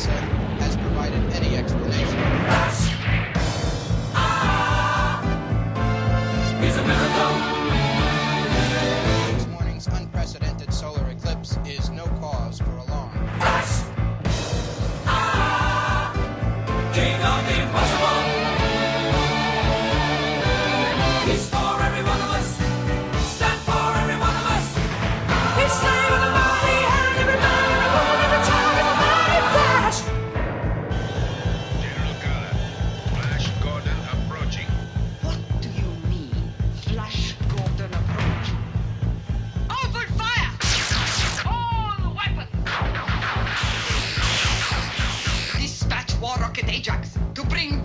NASA has provided any explanation. This morning's unprecedented solar eclipse is no cause for alarm. Tu brinde